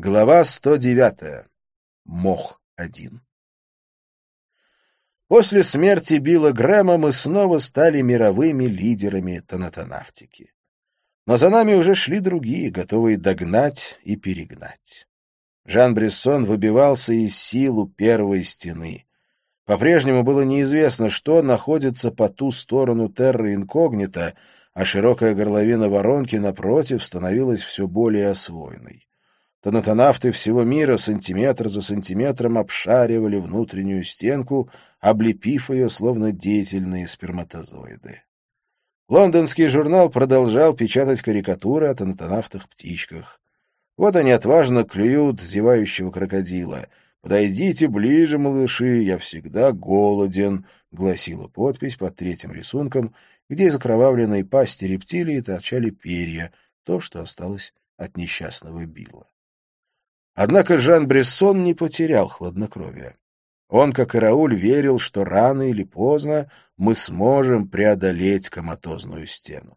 Глава 109. Мох-1. После смерти Билла Грэма мы снова стали мировыми лидерами тонатонавтики. Но за нами уже шли другие, готовые догнать и перегнать. Жан Брессон выбивался из сил у первой стены. По-прежнему было неизвестно, что находится по ту сторону терра инкогнито, а широкая горловина воронки, напротив, становилась все более освоенной. Тонатонавты всего мира сантиметр за сантиметром обшаривали внутреннюю стенку, облепив ее, словно деятельные сперматозоиды. Лондонский журнал продолжал печатать карикатуры о тонатонавтах-птичках. Вот они отважно клюют зевающего крокодила. «Подойдите ближе, малыши, я всегда голоден», — гласила подпись под третьим рисунком, где из окровавленной пасти рептилии торчали перья, то, что осталось от несчастного Билла. Однако Жан Брессон не потерял хладнокровия. Он, как и Рауль, верил, что рано или поздно мы сможем преодолеть коматозную стену.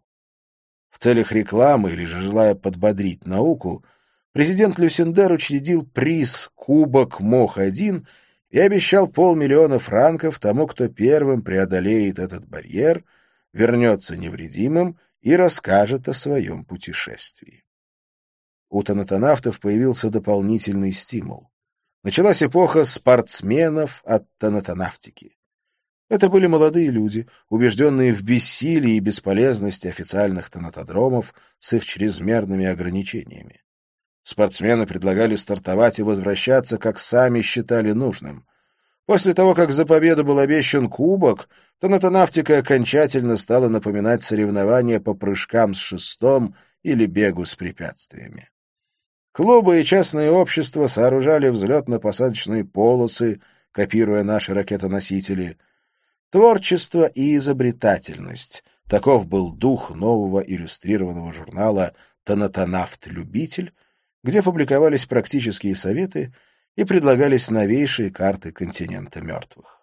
В целях рекламы или же желая подбодрить науку, президент Люсендер учредил приз «Кубок МОХ-1» и обещал полмиллиона франков тому, кто первым преодолеет этот барьер, вернется невредимым и расскажет о своем путешествии. У тонатонавтов появился дополнительный стимул. Началась эпоха спортсменов от тонатонавтики. Это были молодые люди, убежденные в бессилии и бесполезности официальных тонатодромов с их чрезмерными ограничениями. Спортсмены предлагали стартовать и возвращаться, как сами считали нужным. После того, как за победу был обещан кубок, тонатонавтика окончательно стала напоминать соревнования по прыжкам с шестом или бегу с препятствиями. Клубы и частные общества сооружали взлетно-посадочные полосы, копируя наши ракетоносители. Творчество и изобретательность — таков был дух нового иллюстрированного журнала «Тонатонавт-любитель», где публиковались практические советы и предлагались новейшие карты континента мертвых.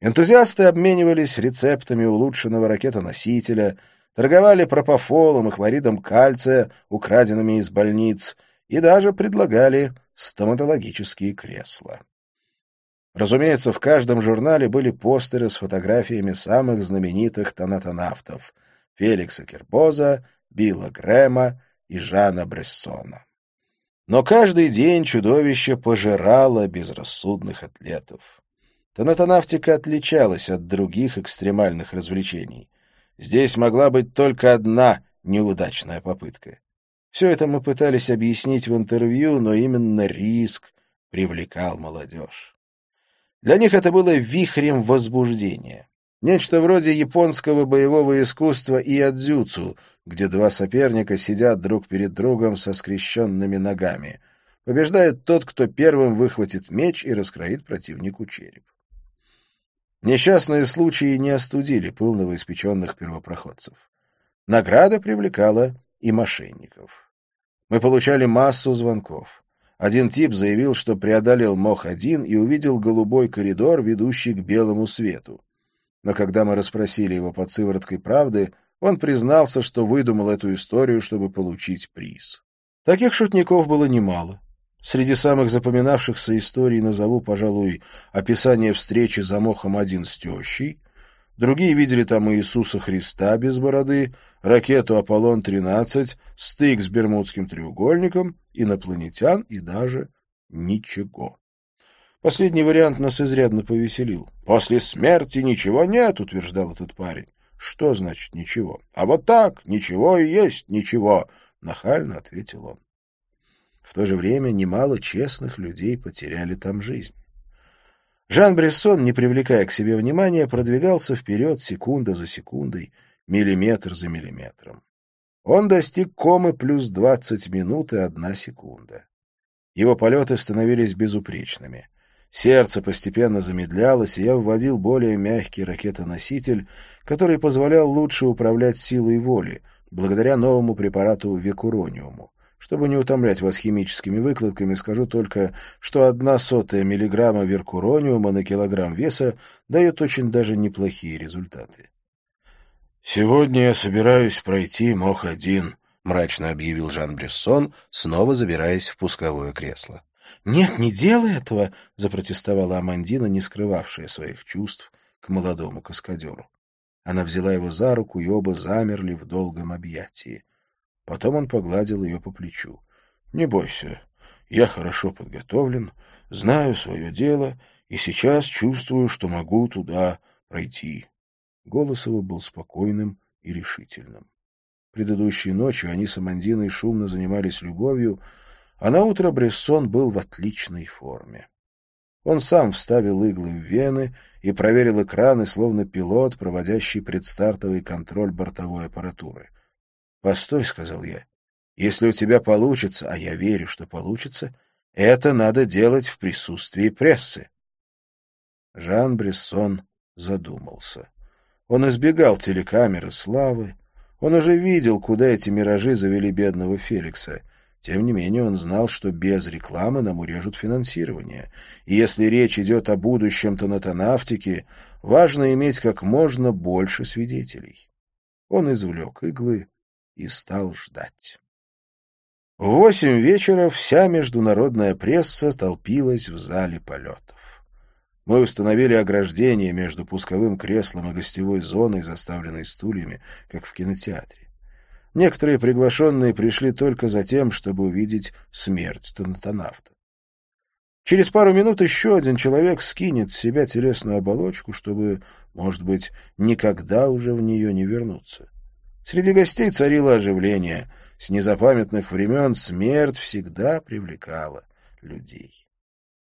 Энтузиасты обменивались рецептами улучшенного ракетоносителя — торговали пропофолом и хлоридом кальция, украденными из больниц, и даже предлагали стоматологические кресла. Разумеется, в каждом журнале были постеры с фотографиями самых знаменитых тонатонавтов — Феликса Кербоза, Билла Грэма и Жана Брессона. Но каждый день чудовище пожирало безрассудных атлетов. Тонатонавтика отличалась от других экстремальных развлечений. Здесь могла быть только одна неудачная попытка. Все это мы пытались объяснить в интервью, но именно риск привлекал молодежь. Для них это было вихрем возбуждения. Нечто вроде японского боевого искусства и адзюцу, где два соперника сидят друг перед другом со скрещенными ногами. Побеждает тот, кто первым выхватит меч и раскроит противнику череп. Несчастные случаи не остудили пыл новоиспеченных первопроходцев. Награда привлекала и мошенников. Мы получали массу звонков. Один тип заявил, что преодолел Мох-1 и увидел голубой коридор, ведущий к белому свету. Но когда мы расспросили его под сывороткой правды, он признался, что выдумал эту историю, чтобы получить приз. Таких шутников было немало. Среди самых запоминавшихся историй назову, пожалуй, описание встречи за мохом один с тещей. Другие видели там Иисуса Христа без бороды, ракету «Аполлон-13», стык с Бермудским треугольником, инопланетян и даже ничего. Последний вариант нас изрядно повеселил. «После смерти ничего нет», — утверждал этот парень. «Что значит ничего?» «А вот так, ничего и есть ничего», — нахально ответил он. В то же время немало честных людей потеряли там жизнь. Жан Брессон, не привлекая к себе внимания, продвигался вперед секунда за секундой, миллиметр за миллиметром. Он достиг комы плюс двадцать минут и одна секунда. Его полеты становились безупречными. Сердце постепенно замедлялось, и я вводил более мягкий ракетоноситель, который позволял лучше управлять силой воли, благодаря новому препарату векурониуму. Чтобы не утомлять вас химическими выкладками, скажу только, что одна сотая миллиграмма веркурониума на килограмм веса дает очень даже неплохие результаты. «Сегодня я собираюсь пройти МОХ-1», — мрачно объявил Жан Брессон, снова забираясь в пусковое кресло. «Нет, не делай этого!» — запротестовала Амандина, не скрывавшая своих чувств к молодому каскадеру. Она взяла его за руку, и оба замерли в долгом объятии. Потом он погладил ее по плечу. — Не бойся, я хорошо подготовлен, знаю свое дело и сейчас чувствую, что могу туда пройти. Голос его был спокойным и решительным. Предыдущей ночью они с Амандиной шумно занимались любовью, а на утро Брессон был в отличной форме. Он сам вставил иглы в вены и проверил экраны, словно пилот, проводящий предстартовый контроль бортовой аппаратуры. «Постой», — сказал я, — «если у тебя получится, а я верю, что получится, это надо делать в присутствии прессы». Жан Брессон задумался. Он избегал телекамеры славы, он уже видел, куда эти миражи завели бедного Феликса. Тем не менее он знал, что без рекламы нам урежут финансирование. И если речь идет о будущем тонатонавтики, важно иметь как можно больше свидетелей. Он извлек иглы и стал ждать. В восемь вечера вся международная пресса толпилась в зале полетов. Мы установили ограждение между пусковым креслом и гостевой зоной, заставленной стульями, как в кинотеатре. Некоторые приглашенные пришли только за тем, чтобы увидеть смерть тонатонавта. Через пару минут еще один человек скинет с себя телесную оболочку, чтобы, может быть, никогда уже в нее не вернуться. Среди гостей царило оживление. С незапамятных времен смерть всегда привлекала людей.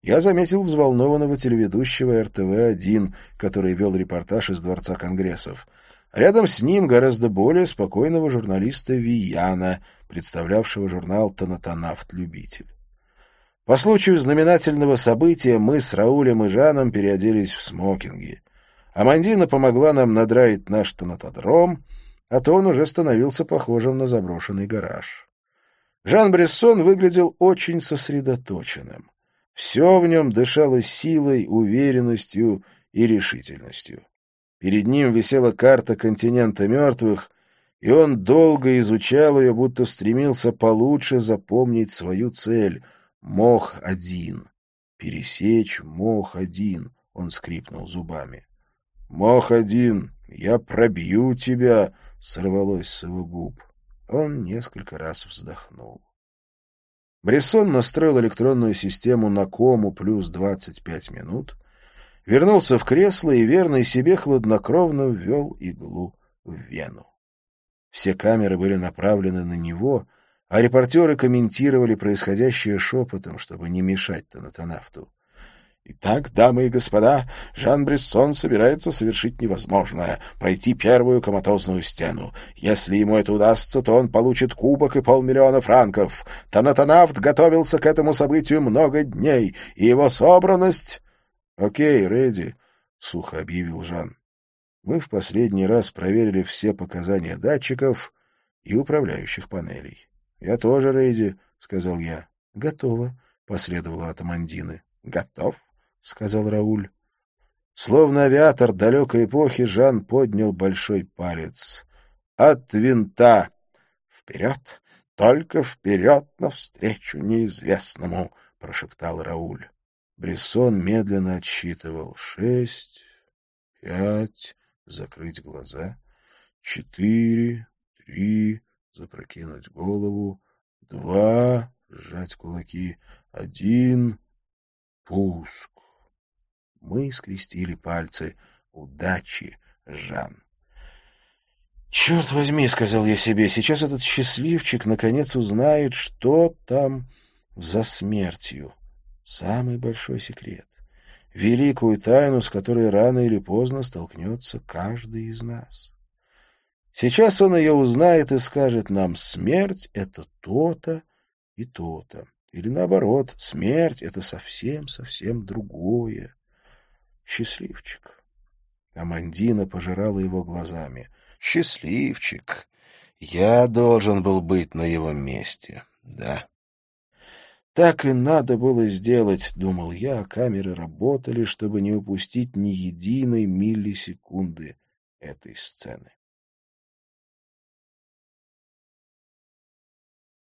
Я заметил взволнованного телеведущего РТВ-1, который вел репортаж из Дворца Конгрессов. Рядом с ним гораздо более спокойного журналиста Вияна, представлявшего журнал «Танатанафт-любитель». По случаю знаменательного события мы с Раулем и Жаном переоделись в смокинги. Амандина помогла нам надраить наш тонатодром, а то он уже становился похожим на заброшенный гараж. Жан Брессон выглядел очень сосредоточенным. Все в нем дышало силой, уверенностью и решительностью. Перед ним висела карта континента мертвых, и он долго изучал ее, будто стремился получше запомнить свою цель — Мох-один. Пересечь Мох-один, он скрипнул зубами. «Мох-один, я пробью тебя!» — сорвалось с его губ. Он несколько раз вздохнул. Брессон настроил электронную систему на кому плюс 25 минут, вернулся в кресло и верный себе хладнокровно ввел иглу в вену. Все камеры были направлены на него, а репортеры комментировали происходящее шепотом, чтобы не мешать тонатонавту. Итак, дамы и господа, Жан Брессон собирается совершить невозможное — пройти первую коматозную стену. Если ему это удастся, то он получит кубок и полмиллиона франков. Танатанафт готовился к этому событию много дней, и его собранность... — Окей, Рэдди, — сухо объявил Жан. Мы в последний раз проверили все показания датчиков и управляющих панелей. — Я тоже, Рэдди, — сказал я. — Готово, — последовало от Амандины. — Готов? — сказал Рауль. Словно авиатор далекой эпохи, Жан поднял большой палец. «От винта! Вперед! Только вперед навстречу неизвестному!» — прошептал Рауль. Брессон медленно отсчитывал. «Шесть, пять, закрыть глаза, четыре, три, запрокинуть голову, два, сжать кулаки, один, пуск». Мы скрестили пальцы. Удачи, Жан. «Черт возьми», — сказал я себе, — «сейчас этот счастливчик наконец узнает, что там за смертью. Самый большой секрет. Великую тайну, с которой рано или поздно столкнется каждый из нас. Сейчас он ее узнает и скажет нам, смерть — это то-то и то-то. Или наоборот, смерть — это совсем-совсем другое. Счастливчик. Амандина пожирала его глазами. Счастливчик. Я должен был быть на его месте. Да. Так и надо было сделать, думал я, камеры работали, чтобы не упустить ни единой миллисекунды этой сцены.